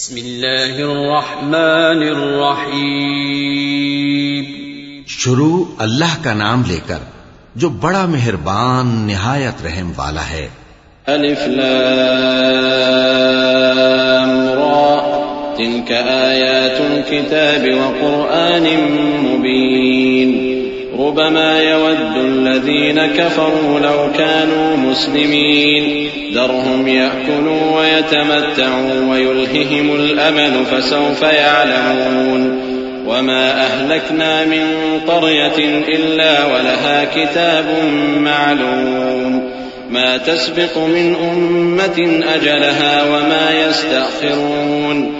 بسم الله الرحمن الرحيم شروع اللہ کا نام لے کر جو بڑا مہربان نہایت رحم والا ہے۔ ألف لام را۔ تلك آيات الكتاب وقرآن مبين ربما يود الذين كفروا لو كانوا مسلمين. ذرهم يأكلوا ويتمتعوا ويلههم الأمل فسوف يعلمون. وما أهلكنا من قرية إلا ولها كتاب معلوم. ما تسبق من أمة أجلها وما يستأخرون.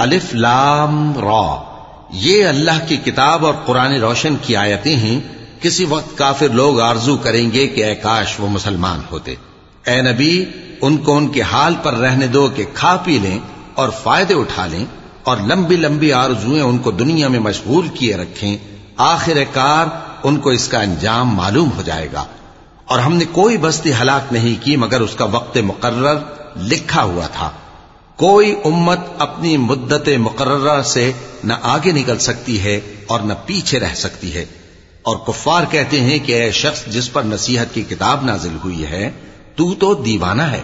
الف لام را۔ یہ اللہ کی کتاب اور قرآن روشن کی آیتیں ہیں۔ کسی وقت کافر لوگ آرزو کریں گے کہ اے کاش وہ مسلمان ہوتے۔ اے نبی، ان کو ان کے حال پر رہنے دو کہ کھا پی لیں اور فائدے اٹھا لیں اور لمبی لمبی آرزویں ان کو دنیا میں مشغول کیے رکھیں۔ آخر کار ان کو اس کا انجام معلوم ہو جائے گا۔ اور ہم نے کوئی بستی ہلاک نہیں کی مگر اس کا وقت مقرر لکھا ہوا تھا۔ کوئی امت اپنی مدت مقررہ سے نہ آگے نکل سکتی ہے اور نہ پیچھے رہ سکتی ہے۔ اور کفار کہتے ہیں کہ اے شخص جس پر نصیحت کی کتاب نازل ہوئی ہے، تو تو دیوانہ ہے۔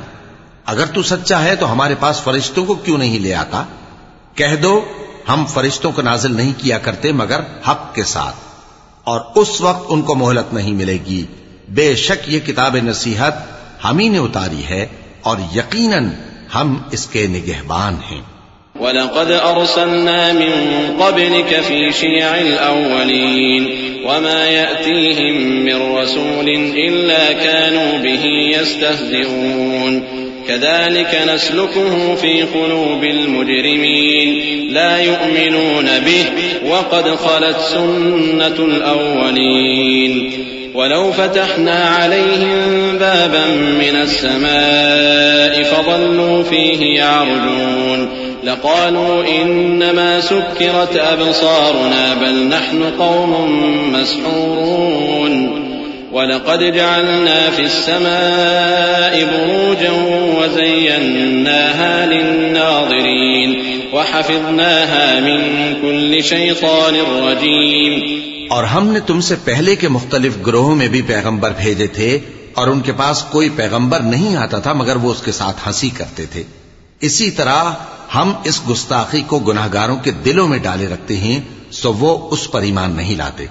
اگر تو سچا ہے، تو ہمارے پاس فرشتوں کو کیوں نہیں لے آتا؟ کہہ دو، ہم فرشتوں کو نازل نہیں کیا کرتے مگر حق کے ساتھ۔ اور اس وقت ان کو مہلت نہیں ملے گی۔ بے شک یہ کتاب نصیحت ہم ہی نے اتاری ہے اور یقیناً ہم اس کے نگہبان ہیں۔ ولقد أرسلنا من قبلك في شيع الأولين وما يأتيهم من رسول إلا كانوا به يستهزئون. كذلك نسلكه في قلوب المجرمين. لا يؤمنون به وقد خلت سنة الأولين. ولو فتحنا عليهم بابا من السماء فظلوا فيه يعرجون لقالوا إنما سكرت أبصارنا بل نحن قوم مسحورون ولقد جعلنا في السماء بروجا وزيناها للناظرين وحفظناها من كل شيطان رجيم اور ہم نے تم سے پہلے کے مختلف گروہوں میں بھی پیغمبر بھیجے تھے اور ان کے پاس کوئی پیغمبر نہیں آتا تھا، مگر وہ اس کے ساتھ ہنسی کرتے تھے۔ اسی طرح ہم اس گستاخی کو گناہ گاروں کے دلوں میں ڈالے رکھتے ہیں، سو وہ اس پر ایمان نہیں لاتے۔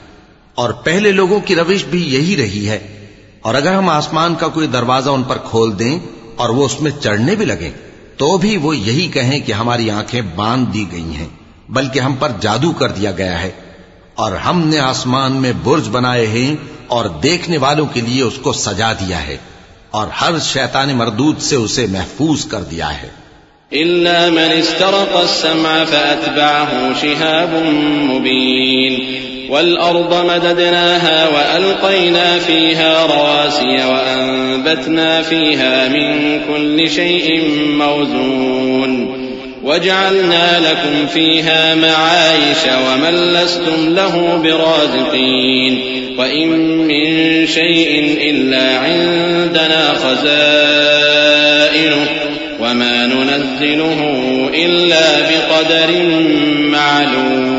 اور پہلے لوگوں کی روش بھی یہی رہی ہے۔ اور اگر ہم آسمان کا کوئی دروازہ ان پر کھول دیں اور وہ اس میں چڑھنے بھی لگیں، تو بھی وہ یہی کہیں کہ ہماری آنکھیں باندھ دی گئی ہیں، بلکہ ہم پر جادو کر دیا گیا ہے۔ اور ہم نے آسمان میں برج بنائے ہیں اور دیکھنے والوں کے لیے اس کو سجا دیا ہے اور ہر شیطان مردود سے اسے محفوظ کر دیا ہے۔ إلا من استرق السمع فأتبعه شهاب مبين والأرض مددناها وألقينا فيها رواسي وأنبتنا فيها من كل شيء موزون وجعلنا لكم فيها معايش ومن لستم له برازقين وإن من شيء إلا عندنا خزائنه وما ننزله إلا بقدر معلوم.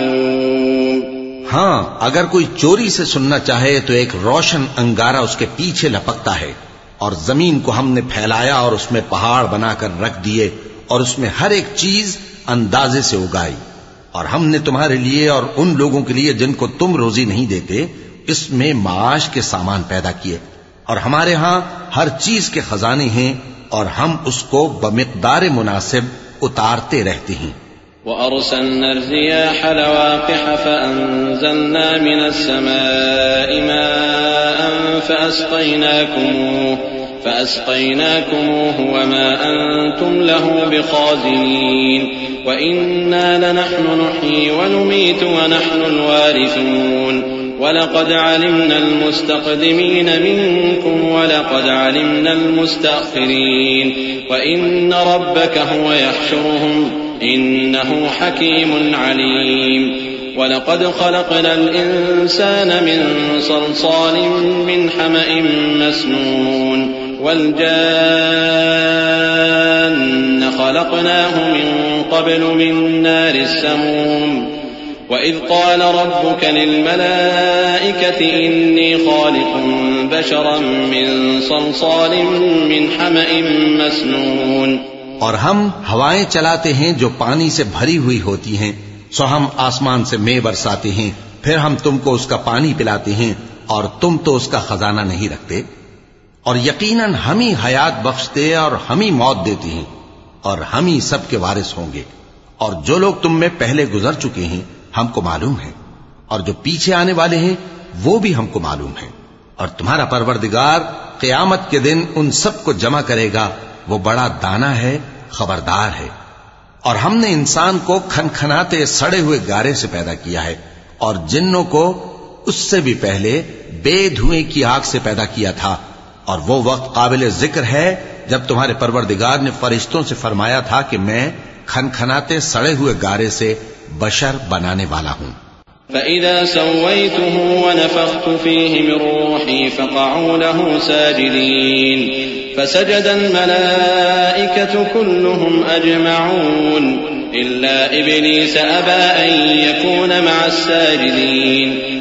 ہاں اگر کوئی چوری سے سننا چاہے تو ایک روشن انگارہ اس کے پیچھے لپکتا ہے اور زمین کو ہم نے پھیلایا اور اس میں پہاڑ بنا کر رکھ دیے اور اس میں ہر ایک چیز اندازے سے اگائی۔ اور ہم نے تمہارے لیے اور ان لوگوں کے لیے جن کو تم روزی نہیں دیتے، اس میں معاش کے سامان پیدا کیے۔ اور ہمارے ہاں ہر چیز کے خزانے ہیں اور ہم اس کو بمقدار مناسب اتارتے رہتے ہیں۔ وأرسلنا الرياح لواقح فأنزلنا من السماء ماء فأسقيناكموه فأسقيناكموه وما أنتم له بخازنين وإنا لنحن نحيي ونميت ونحن الوارثون ولقد علمنا المستقدمين منكم ولقد علمنا المستأخرين وإن ربك هو يحشرهم إنه حكيم عليم ولقد خلقنا الإنسان من صلصال من حمأ مسنون والجان خلقناه من قبل من نار السموم. وإذ قال ربك للملائكة إني خالق بشرا من صلصال من حمأ مسنون. اور ہم ہوائیں چلاتے ہیں جو پانی سے بھری ہوئی ہوتی ہیں، سو ہم آسمان سے مے برساتے ہیں، پھر ہم تم کو اس کا پانی پلاتے ہیں اور تم تو اس کا خزانہ نہیں رکھتے۔ اور یقیناً ہم ہی حیات بخشتے اور ہم ہی موت دیتے ہیں اور ہم ہی سب کے وارث ہوں گے اور جو لوگ تم میں پہلے گزر چکے ہیں ہم کو معلوم ہے اور جو پیچھے آنے والے ہیں وہ بھی ہم کو معلوم ہے اور تمہارا پروردگار قیامت کے دن ان سب کو جمع کرے گا، وہ بڑا دانا ہے، خبردار ہے۔ اور ہم نے انسان کو کھنکھناتے سڑے ہوئے گارے سے پیدا کیا ہے اور جنوں کو اس سے بھی پہلے بے دھوئیں کی آگ سے پیدا کیا تھا۔ اور وہ وقت قابل ذکر ہے جب تمہارے پروردگار نے فرشتوں سے فرمایا تھا کہ میں کھنکھناتے سڑے ہوئے گارے سے بشر بنانے والا ہوں۔ فإذا سويته ونفخت فيه من روحي فقعوا له ساجدين فسجد الملائكة كلهم أجمعون إلا إبليس أبى أن يكون مع الساجدين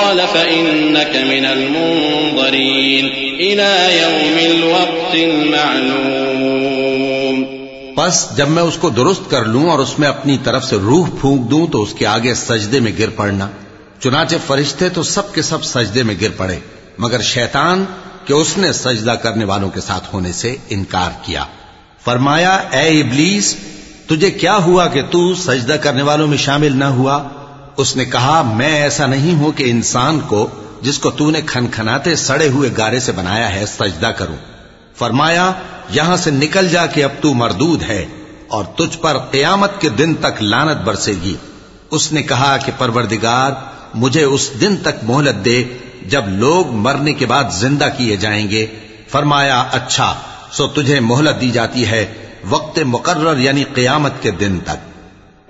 قال فإنك من المنظرين إلى يوم الوقت المعلوم. بس جب میں اس کو درست کر لوں اور اس میں اپنی طرف سے روح پھونک دوں تو اس کے آگے سجدے میں گر پڑنا۔ چنانچہ فرشتے تو سب کے سب سجدے میں گر پڑے، مگر شیطان کہ اس نے سجدہ کرنے والوں کے ساتھ ہونے سے انکار کیا۔ فرمایا، اے ابلیس، تجھے کیا ہوا کہ تو سجدہ کرنے والوں میں شامل نہ ہوا؟ اس نے کہا، میں ایسا نہیں ہوں کہ انسان کو جس کو تو نے کھنکھناتے سڑے ہوئے گارے سے بنایا ہے، سجدہ کروں۔ فرمایا، یہاں سے نکل جا کہ اب تو مردود ہے اور تجھ پر قیامت کے دن تک لانت برسے گی۔ اس نے کہا کہ پروردگار، مجھے اس دن تک مہلت دے جب لوگ مرنے کے بعد زندہ کیے جائیں گے۔ فرمایا اچھا سو تجھے مہلت دی جاتی ہے وقت مقرر یعنی قیامت کے دن تک۔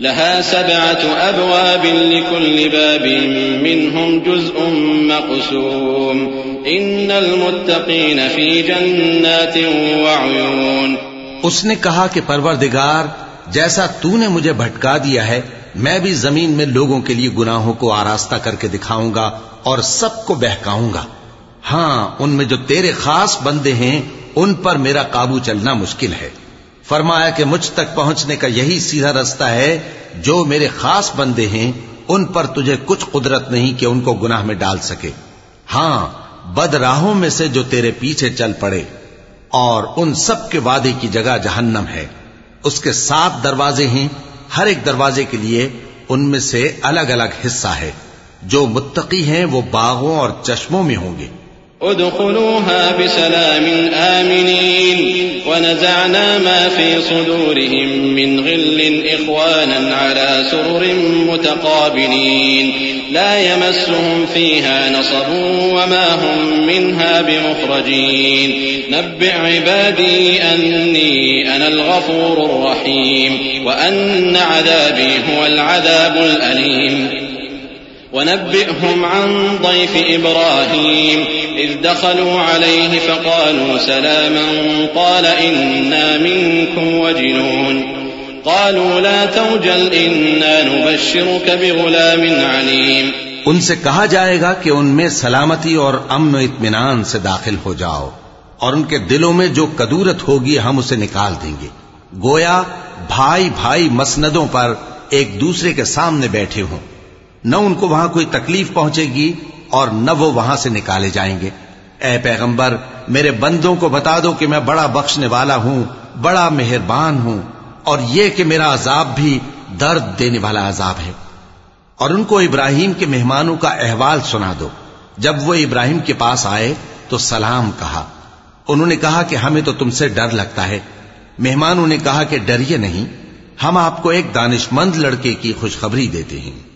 لها سبعة أبواب لكل باب منهم جزء مقسوم. إن المتقين في جنات وعيون. اس نے کہا کہ پروردگار، جیسا تو نے مجھے بھٹکا دیا ہے، میں بھی زمین میں لوگوں کے لیے گناہوں کو آراستہ کر کے دکھاؤں گا اور سب کو بہکاؤں گا۔ ہاں ان میں جو تیرے خاص بندے ہیں، ان پر میرا قابو چلنا مشکل ہے۔ فرمایا کہ مجھ تک پہنچنے کا یہی سیدھا رستہ ہے، جو میرے خاص بندے ہیں، ان پر تجھے کچھ قدرت نہیں کہ ان کو گناہ میں ڈال سکے۔ ہاں بد راہوں میں سے جو تیرے پیچھے چل پڑے، اور ان سب کے وعدے کی جگہ جہنم ہے۔ اس کے سات دروازے ہیں، ہر ایک دروازے کے لیے ان میں سے الگ الگ حصہ ہے۔ جو متقی ہیں، وہ باغوں اور چشموں میں ہوں گے۔ ادخلوها بسلام آمنين. ونزعنا ما في صدورهم من غل إخوانا على سرر متقابلين. لا يمسهم فيها نصب وما هم منها بمخرجين. نبئ عبادي أني أنا الغفور الرحيم. وأن عذابي هو العذاب الأليم. ونبئهم عن ضيف إبراهيم. إذ دخلوا عليه فقالوا سلاما قال إنا منكم وجنون قالوا لا توجل إنا نبشرك بغلام عليم ان سے کہا جائے گا کہ ان میں سلامتی اور امن و اطمینان سے داخل ہو جاؤ اور ان کے دلوں میں جو کدورت ہوگی ہم اسے نکال دیں گے۔ گویا بھائی بھائی مسندوں پر ایک دوسرے کے سامنے بیٹھے ہوں۔ نہ ان کو وہاں کوئی تکلیف پہنچے گی اور نہ وہ وہاں سے نکالے جائیں گے۔ اے پیغمبر، میرے بندوں کو بتا دو کہ میں بڑا بخشنے والا ہوں، بڑا مہربان ہوں، اور یہ کہ میرا عذاب بھی درد دینے والا عذاب ہے۔ اور ان کو ابراہیم کے مہمانوں کا احوال سنا دو۔ جب وہ ابراہیم کے پاس آئے تو سلام کہا۔ انہوں نے کہا کہ ہمیں تو تم سے ڈر لگتا ہے۔ مہمانوں نے کہا کہ ڈریے نہیں، ہم آپ کو ایک دانش مند لڑکے کی خوشخبری دیتے ہیں۔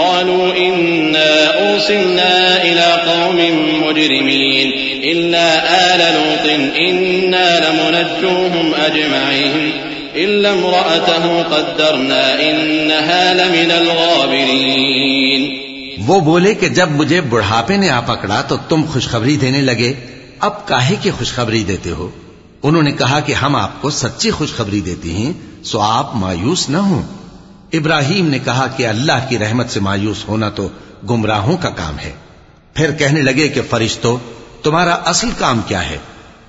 قالوا إنا أرسلنا إلى قوم مجرمين إلا آل لوط إنا لمنجوهم أجمعين إلا امرأته قدرنا إنها لمن الغابرين وہ بولے کہ جب مجھے بڑھاپے نے آ پکڑا تو تم خوشخبری دینے لگے اب کاہے کی خوشخبری دیتے ہو انہوں نے کہا کہ ہم آپ کو سچی خوشخبری دیتے ہیں سو آپ مایوس نہ ہوں ابراہیم نے کہا کہ اللہ کی رحمت سے مایوس ہونا تو گمراہوں کا کام ہے۔ پھر کہنے لگے کہ فرشتوں تمہارا اصل کام کیا ہے؟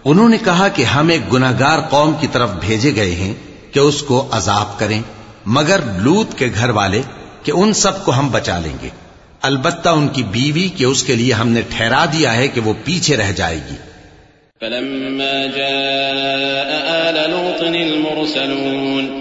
انہوں نے کہا کہ ہم ایک گناگار قوم کی طرف بھیجے گئے ہیں کہ اس کو عذاب کریں، مگر لوت کے گھر والے کہ ان سب کو ہم بچا لیں گے۔ البتہ ان کی بیوی کہ اس کے لیے ہم نے ٹھہرا دیا ہے کہ وہ پیچھے رہ جائے گی۔ فلما جاء آل لوط المرسلون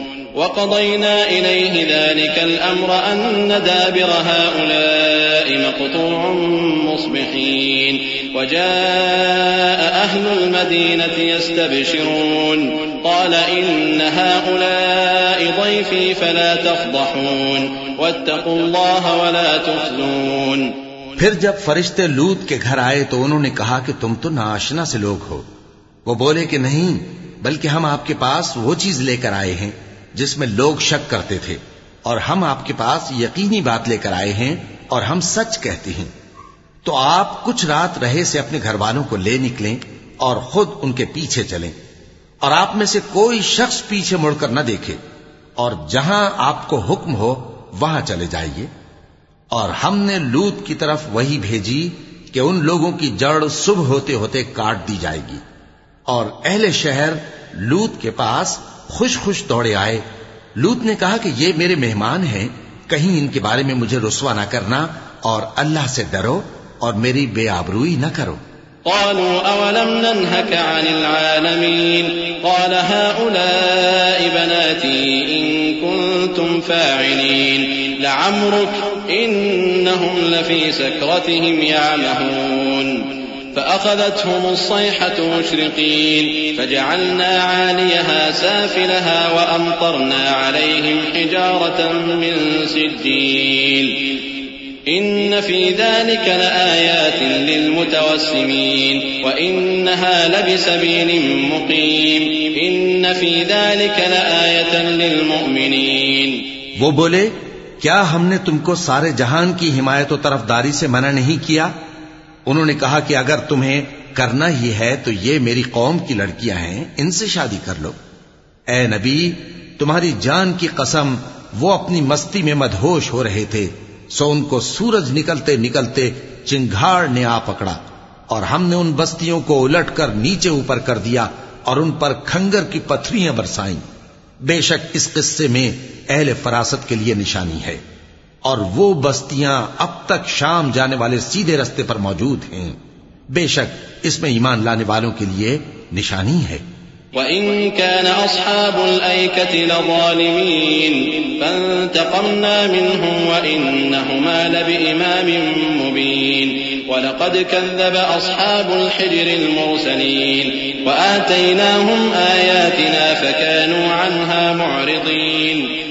وقضينا إليه ذلك الأمر أن دابر هؤلاء مقطوع مصبحين. وجاء أهل المدينة يستبشرون. قال إن هؤلاء ضيفي فلا تفضحون. واتقوا الله ولا تخزون. پھر جب فرشتے لوت کے گھر آئے تو انہوں نے کہا کہ تم تو ناشنا سے لوگ ہو۔ وہ بولے کہ نہیں بلکہ ہم آپ کے پاس وہ چیز لے کر آئے ہیں۔ جس میں لوگ شک کرتے تھے اور ہم آپ کے پاس یقینی بات لے کر آئے ہیں اور ہم سچ کہتے ہیں۔ تو آپ کچھ رات رہے سے اپنے گھر والوں کو لے نکلیں اور خود ان کے پیچھے چلیں۔ اور آپ میں سے کوئی شخص پیچھے مڑ کر نہ دیکھے اور جہاں آپ کو حکم ہو وہاں چلے جائیے۔ اور ہم نے لوت کی طرف وہی بھیجی کہ ان لوگوں کی جڑ صبح ہوتے ہوتے کاٹ دی جائے گی۔ اور اہل شہر لوت کے پاس خوش خوش دوڑے آئے۔ لوت نے کہا کہ یہ میرے مہمان ہیں، کہیں ان کے بارے میں مجھے رسوا نہ کرنا اور اللہ سے ڈرو اور میری بے آبروئی نہ کرو۔ قالوا أولم ننهك عن العالمين؟ قال هؤلاء بناتي إن كنتم فاعلين، لعمرك إنهم لفي سكرتهم يعمهون۔ فأخذتهم الصيحة مشرقين، فجعلنا عاليها سافلها وأمطرنا عليهم حجارة من سجيل. إن في ذلك لآيات للمتوسمين، وإنها لبسبيل مقيم. إن في ذلك لآية للمؤمنين. وہ بولے، کیا ہم نے تم کو سارے جہان کی حمایت و طرف داری سے منع نہیں کیا؟ انہوں نے کہا کہ اگر تمہیں کرنا ہی ہے تو یہ میری قوم کی لڑکیاں ہیں، ان سے شادی کر لو۔ اے نبی، تمہاری جان کی قسم، وہ اپنی مستی میں مدہوش ہو رہے تھے۔ سو ان کو سورج نکلتے نکلتے چنگھاڑ نے آ پکڑا اور ہم نے ان بستیوں کو الٹ کر نیچے اوپر کر دیا اور ان پر کھنگر کی پتھریاں برسائیں۔ بے شک اس قصے میں اہل فراست کے لیے نشانی ہے۔ اور وہ بستیاں اب تک شام جانے والے سیدھے رستے پر موجود ہیں۔ بے شک اس میں ایمان لانے والوں کے لیے نشانی ہے۔ وَإِن كَانَ أَصْحَابُ الْأَيْكَةِ لَظَالِمِينَ فَانْتَقَمْنَا مِنْهُمْ وَإِنَّهُمَا لَبِإِمَامٍ مُبِينٍ وَلَقَدْ كَذَّبَ أَصْحَابُ الْحِجْرِ الْمُرْسَلِينَ وَآتَيْنَاهُمْ آيَاتِنَا فَكَانُوا عَنْهَا مُعْرِضِينَ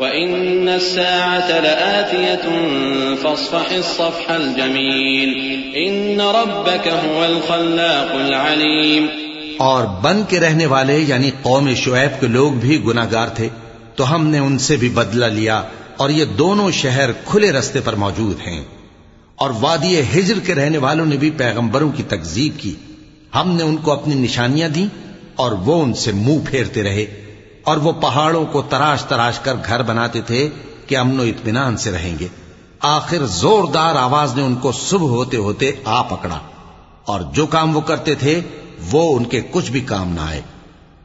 وإن الساعة لآتية فاصفح الصفح الجميل إن ربك هو الخلاق العليم اور بن کے رہنے والے یعنی قوم شعیب کے لوگ بھی گناگار تھے تو ہم نے ان سے بھی بدلہ لیا اور یہ دونوں شہر کھلے رستے پر موجود ہیں اور وادی ہجر کے رہنے والوں نے بھی پیغمبروں کی تکزیب کی ہم نے ان کو اپنی نشانیاں دی اور وہ ان سے منہ پھیرتے رہے اور وہ پہاڑوں کو تراش تراش کر گھر بناتے تھے کہ امن و اطمینان سے رہیں گے۔ آخر زوردار آواز نے ان کو صبح ہوتے ہوتے آ پکڑا اور جو کام وہ کرتے تھے، وہ ان کے کچھ بھی کام نہ آئے۔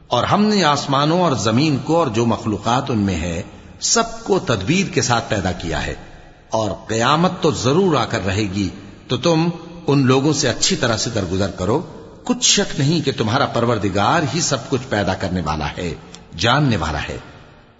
اور ہم نے آسمانوں اور زمین کو اور جو مخلوقات ان میں ہے سب کو تدبیر کے ساتھ پیدا کیا ہے۔ اور قیامت تو ضرور آ کر رہے گی۔ تو تم ان لوگوں سے اچھی طرح سے درگزر کرو۔ کچھ شک نہیں کہ تمہارا پروردگار ہی سب کچھ پیدا کرنے والا ہے۔ جاننے والا ہے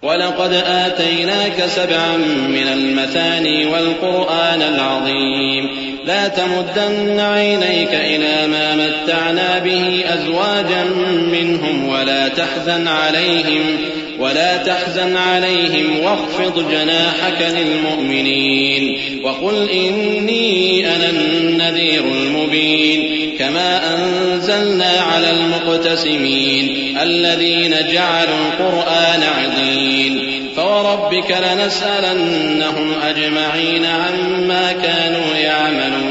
وَلَقَدْ آتَيْنَاكَ سَبْعًا مِّنَ الْمَثَانِي وَالْقُرْآنَ الْعَظِيمِ. لا تمدن عينيك إلى ما متعنا به أزواجا منهم ولا تحزن عليهم. ولا تحزن عليهم واخفض جناحك للمؤمنين وقل إني أنا النذير المبين كما أنزلنا على المقتسمين الذين جعلوا القرآن عدين فوربك لنسألنهم أجمعين عما كانوا يعملون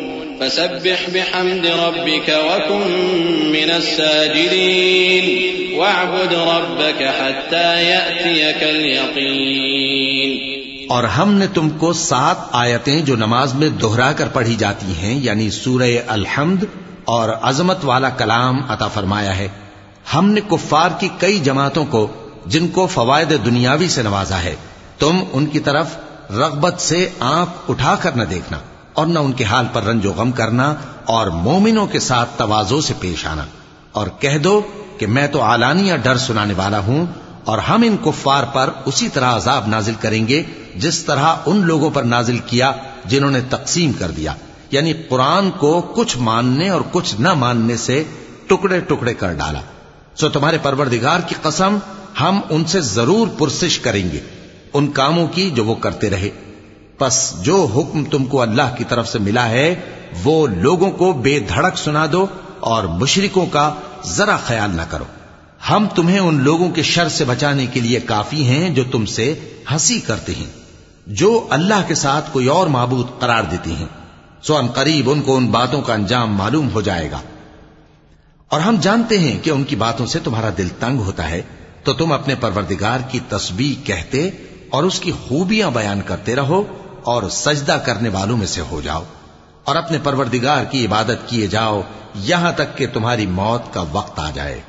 فسبح بحمد ربك وكن من الساجدين. واعبد ربك حتى يأتيك اليقين. اور ہم نے تم کو سات آیتیں جو نماز میں دہرا کر پڑھی جاتی ہیں یعنی سورہ الحمد اور عظمت والا کلام عطا فرمایا ہے۔ ہم نے کفار کی کئی جماعتوں کو، جن کو فوائد دنیاوی سے نوازا ہے، تم ان کی طرف رغبت سے آنکھ اٹھا کر نہ دیکھنا۔ اور نہ ان کے حال پر رنج و غم کرنا اور مومنوں کے ساتھ توازو سے پیش آنا۔ اور کہہ دو کہ میں تو اعلانیہ ڈر سنانے والا ہوں اور ہم ان کفار پر اسی طرح عذاب نازل کریں گے جس طرح ان لوگوں پر نازل کیا جنہوں نے تقسیم کر دیا۔ یعنی قرآن کو کچھ ماننے اور کچھ نہ ماننے سے ٹکڑے ٹکڑے کر ڈالا۔ سو تمہارے پروردگار کی قسم ہم ان سے ضرور پرسش کریں گے۔ ان کاموں کی جو وہ کرتے رہے۔ پس جو حکم تم کو اللہ کی طرف سے ملا ہے، وہ لوگوں کو بے دھڑک سنا دو اور مشرکوں کا ذرا خیال نہ کرو۔ ہم تمہیں ان لوگوں کے شر سے بچانے کے لیے کافی ہیں جو تم سے ہنسی کرتے ہیں۔ جو اللہ کے ساتھ کوئی اور معبود قرار دیتی ہیں۔ سو ان قریب ان کو ان باتوں کا انجام معلوم ہو جائے گا۔ اور ہم جانتے ہیں کہ ان کی باتوں سے تمہارا دل تنگ ہوتا ہے، تو تم اپنے پروردگار کی تسبیح کہتے اور اس کی خوبیاں بیان کرتے رہو۔ اور سجدہ کرنے والوں میں سے ہو جاؤ اور اپنے پروردگار کی عبادت کیے جاؤ یہاں تک کہ تمہاری موت کا وقت آ جائے۔